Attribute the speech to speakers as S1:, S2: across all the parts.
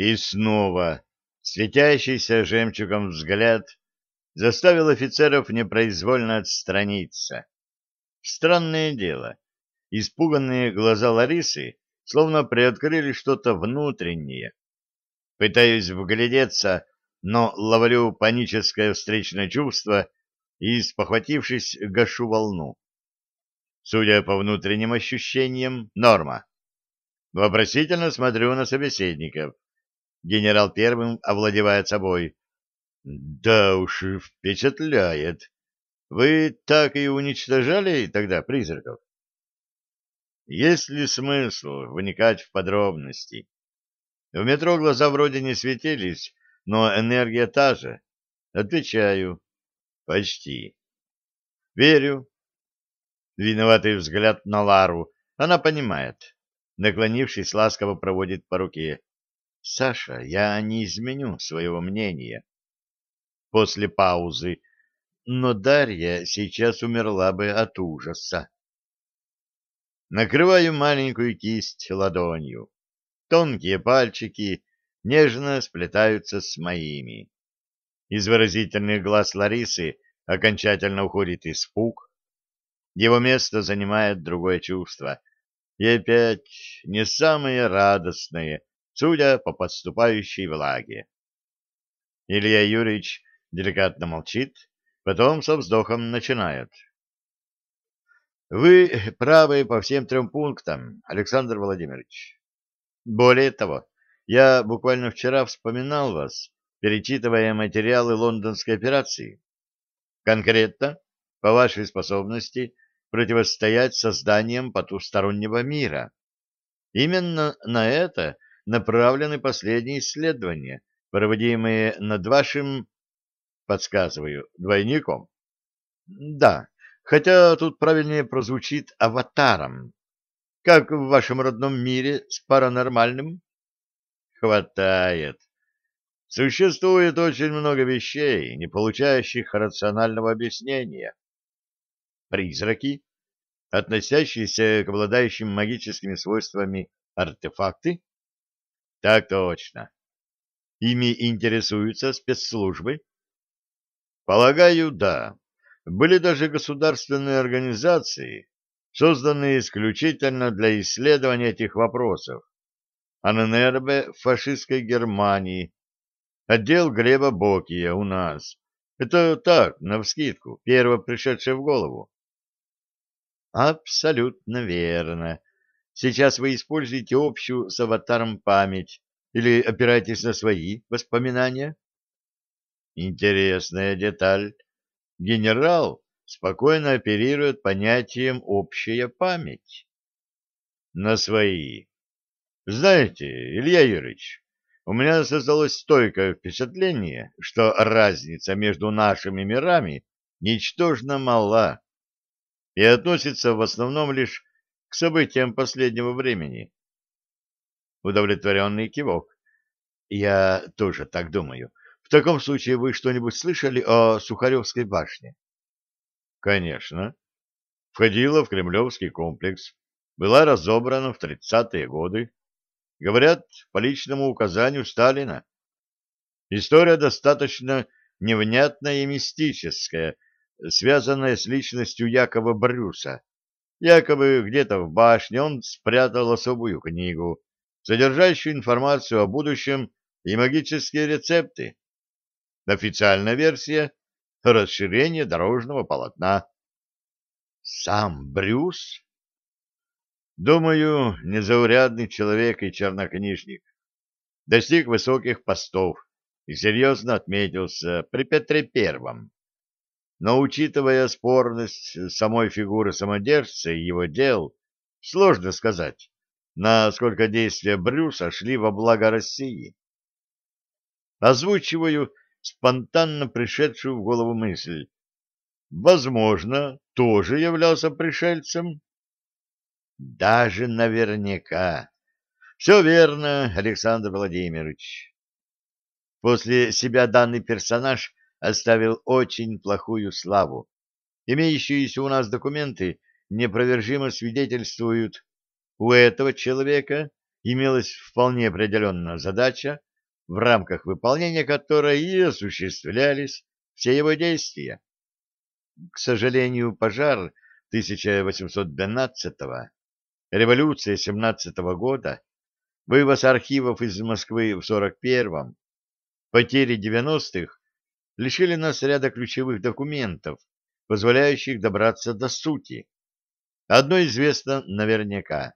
S1: И снова светящийся жемчугом взгляд заставил офицеров непроизвольно отстраниться. Странное дело, испуганные глаза Ларисы словно приоткрыли что-то внутреннее. Пытаюсь вглядеться, но ловлю паническое встречное чувство и, спохватившись, гашу волну. Судя по внутренним ощущениям, норма. Вопросительно смотрю на собеседников. Генерал первым овладевает собой. Да уж, впечатляет. Вы так и уничтожали тогда призраков? Есть ли смысл вникать в подробности? В метро глаза вроде не светились, но энергия та же. Отвечаю. Почти. Верю. Виноватый взгляд на Лару. Она понимает. Наклонившись, ласково проводит по руке. Саша, я не изменю своего мнения. После паузы. Но Дарья сейчас умерла бы от ужаса. Накрываю маленькую кисть ладонью. Тонкие пальчики нежно сплетаются с моими. Из выразительных глаз Ларисы окончательно уходит испуг. Его место занимает другое чувство. И опять не самое радостное, судя по подступающей влаге. Илья Юрьевич деликатно молчит, потом со вздохом начинает. Вы правы по всем трем пунктам, Александр Владимирович. Более того, я буквально вчера вспоминал вас, перечитывая материалы лондонской операции. Конкретно по вашей способности противостоять созданием потустороннего мира. Именно на это направлены последние исследования, проводимые над вашим, подсказываю, двойником. Да, хотя тут правильнее прозвучит аватаром. Как в вашем родном мире с паранормальным? Хватает. Существует очень много вещей, не получающих рационального объяснения. Призраки, относящиеся к обладающим магическими свойствами артефакты? Так точно. Ими интересуются спецслужбы? Полагаю, да. Были даже государственные организации, созданные исключительно для исследования этих вопросов. АННРБ в фашистской Германии, отдел Глеба Бокия у нас. Это так, навскидку, первое пришедшее в голову. Абсолютно верно. Сейчас вы используете общую с аватаром память или опираетесь на свои воспоминания? Интересная деталь генерал спокойно оперирует понятием «общая память». На свои. Знаете, Илья Юрьевич, у меня создалось стойкое впечатление, что разница между нашими мирами ничтожно мала и относится в основном лишь к событиям последнего времени. Удовлетворенный кивок. Я тоже так думаю. В таком случае вы что-нибудь слышали о Сухаревской башне? Конечно. Входила в Кремлевский комплекс, была разобрана в 30-е годы. Говорят, по личному указанию Сталина. История достаточно невнятная и мистическая, связанная с личностью Якова Брюса. Якобы где-то в башне он спрятал особую книгу, содержащую информацию о будущем и магические рецепты. Официальная версия — расширение дорожного полотна. Сам Брюс? Думаю, незаурядный человек и чернокнижник. Достиг высоких постов и серьезно отметился при Петре Первом. Но, учитывая спорность самой фигуры самодержца и его дел, сложно сказать, насколько действия Брюса шли во благо России. Озвучиваю спонтанно пришедшую в голову мысль. Возможно, тоже являлся пришельцем? Даже наверняка. Все верно, Александр Владимирович. После себя данный персонаж оставил очень плохую славу. Имеющиеся у нас документы непровержимо свидетельствуют, у этого человека имелась вполне определенная задача в рамках выполнения которой и осуществлялись все его действия. К сожалению, пожар 1812-го, революция 17 -го года, вывоз архивов из Москвы в 41-м, потери 90-х лишили нас ряда ключевых документов, позволяющих добраться до сути. Одно известно наверняка.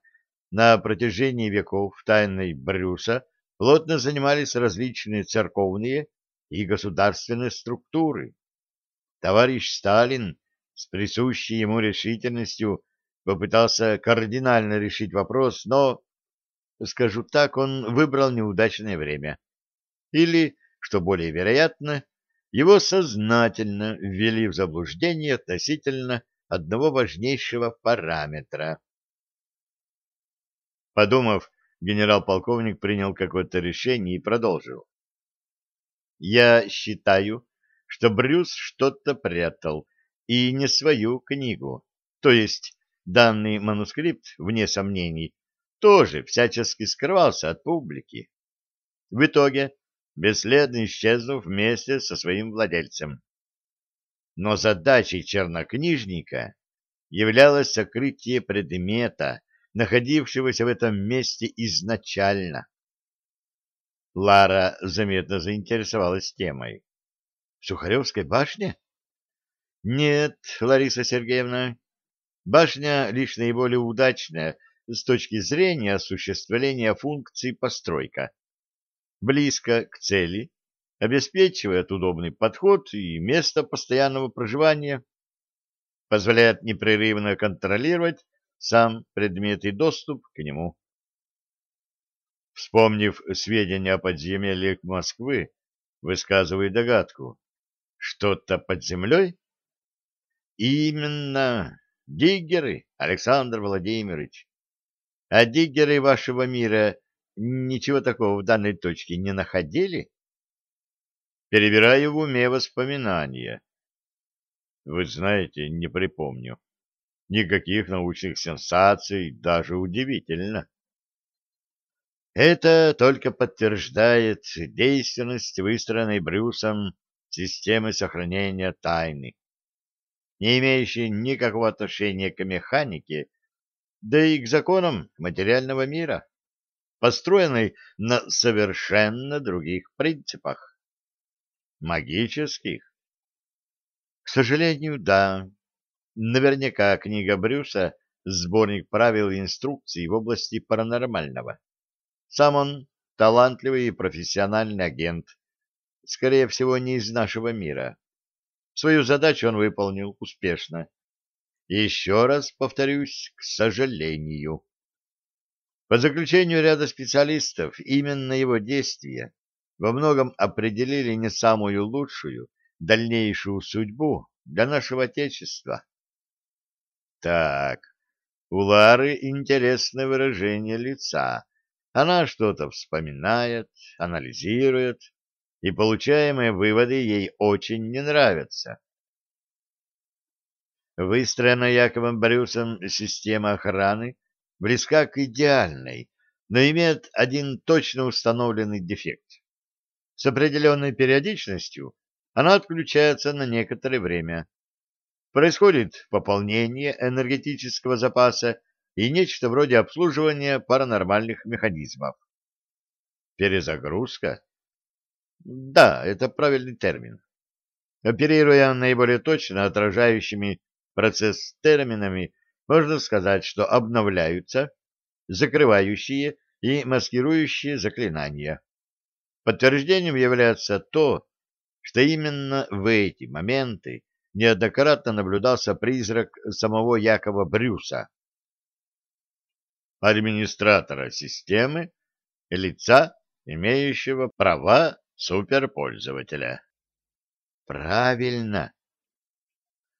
S1: На протяжении веков тайной Брюса плотно занимались различные церковные и государственные структуры. Товарищ Сталин с присущей ему решительностью попытался кардинально решить вопрос, но, скажу так, он выбрал неудачное время. Или, что более вероятно, его сознательно ввели в заблуждение относительно одного важнейшего параметра. Подумав, генерал-полковник принял какое-то решение и продолжил. «Я считаю, что Брюс что-то прятал, и не свою книгу, то есть данный манускрипт, вне сомнений, тоже всячески скрывался от публики. В итоге бесследно исчезнув вместе со своим владельцем. Но задачей чернокнижника являлось сокрытие предмета, находившегося в этом месте изначально. Лара заметно заинтересовалась темой. Сухаревской башне? Нет, Лариса Сергеевна. Башня лишь наиболее удачная с точки зрения осуществления функций постройка близко к цели, обеспечивает удобный подход и место постоянного проживания, позволяет непрерывно контролировать сам предмет и доступ к нему. Вспомнив сведения о подземельях Москвы, высказываю догадку. Что-то под землей? Именно. Диггеры, Александр Владимирович. А диггеры вашего мира ничего такого в данной точке не находили? Перебираю в уме воспоминания. Вы знаете, не припомню. Никаких научных сенсаций, даже удивительно. Это только подтверждает действенность выстроенной Брюсом системы сохранения тайны, не имеющей никакого отношения к механике, да и к законам материального мира построенной на совершенно других принципах. Магических? К сожалению, да. Наверняка книга Брюса — сборник правил и инструкций в области паранормального. Сам он талантливый и профессиональный агент, скорее всего, не из нашего мира. Свою задачу он выполнил успешно. Еще раз повторюсь, к сожалению. По заключению ряда специалистов, именно его действия во многом определили не самую лучшую дальнейшую судьбу для нашего Отечества. Так, у Лары интересное выражение лица. Она что-то вспоминает, анализирует, и получаемые выводы ей очень не нравятся. Выстроенная Яковом Брюсом система охраны близка к идеальной, но имеет один точно установленный дефект. С определенной периодичностью она отключается на некоторое время. Происходит пополнение энергетического запаса и нечто вроде обслуживания паранормальных механизмов. Перезагрузка? Да, это правильный термин. Оперируя наиболее точно отражающими процесс терминами, можно сказать, что обновляются закрывающие и маскирующие заклинания. Подтверждением является то, что именно в эти моменты неоднократно наблюдался призрак самого Якова Брюса, администратора системы, лица, имеющего права суперпользователя. Правильно.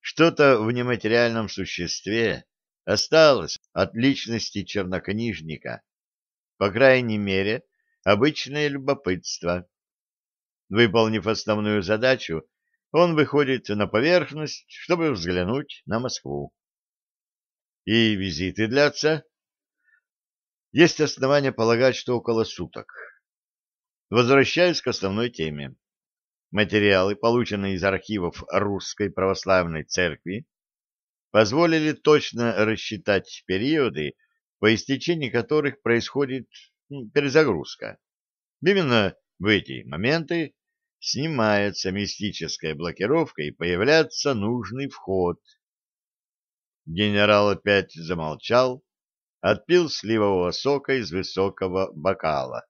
S1: Что-то в нематериальном существе осталось от личности чернокнижника, по крайней мере, обычное любопытство. Выполнив основную задачу, он выходит на поверхность, чтобы взглянуть на Москву. И визиты длятся. Есть основания полагать, что около суток. Возвращаюсь к основной теме. Материалы, полученные из архивов Русской Православной Церкви, позволили точно рассчитать периоды, по истечении которых происходит перезагрузка. Именно в эти моменты снимается мистическая блокировка и появляется нужный вход. Генерал опять замолчал, отпил сливового сока из высокого бокала.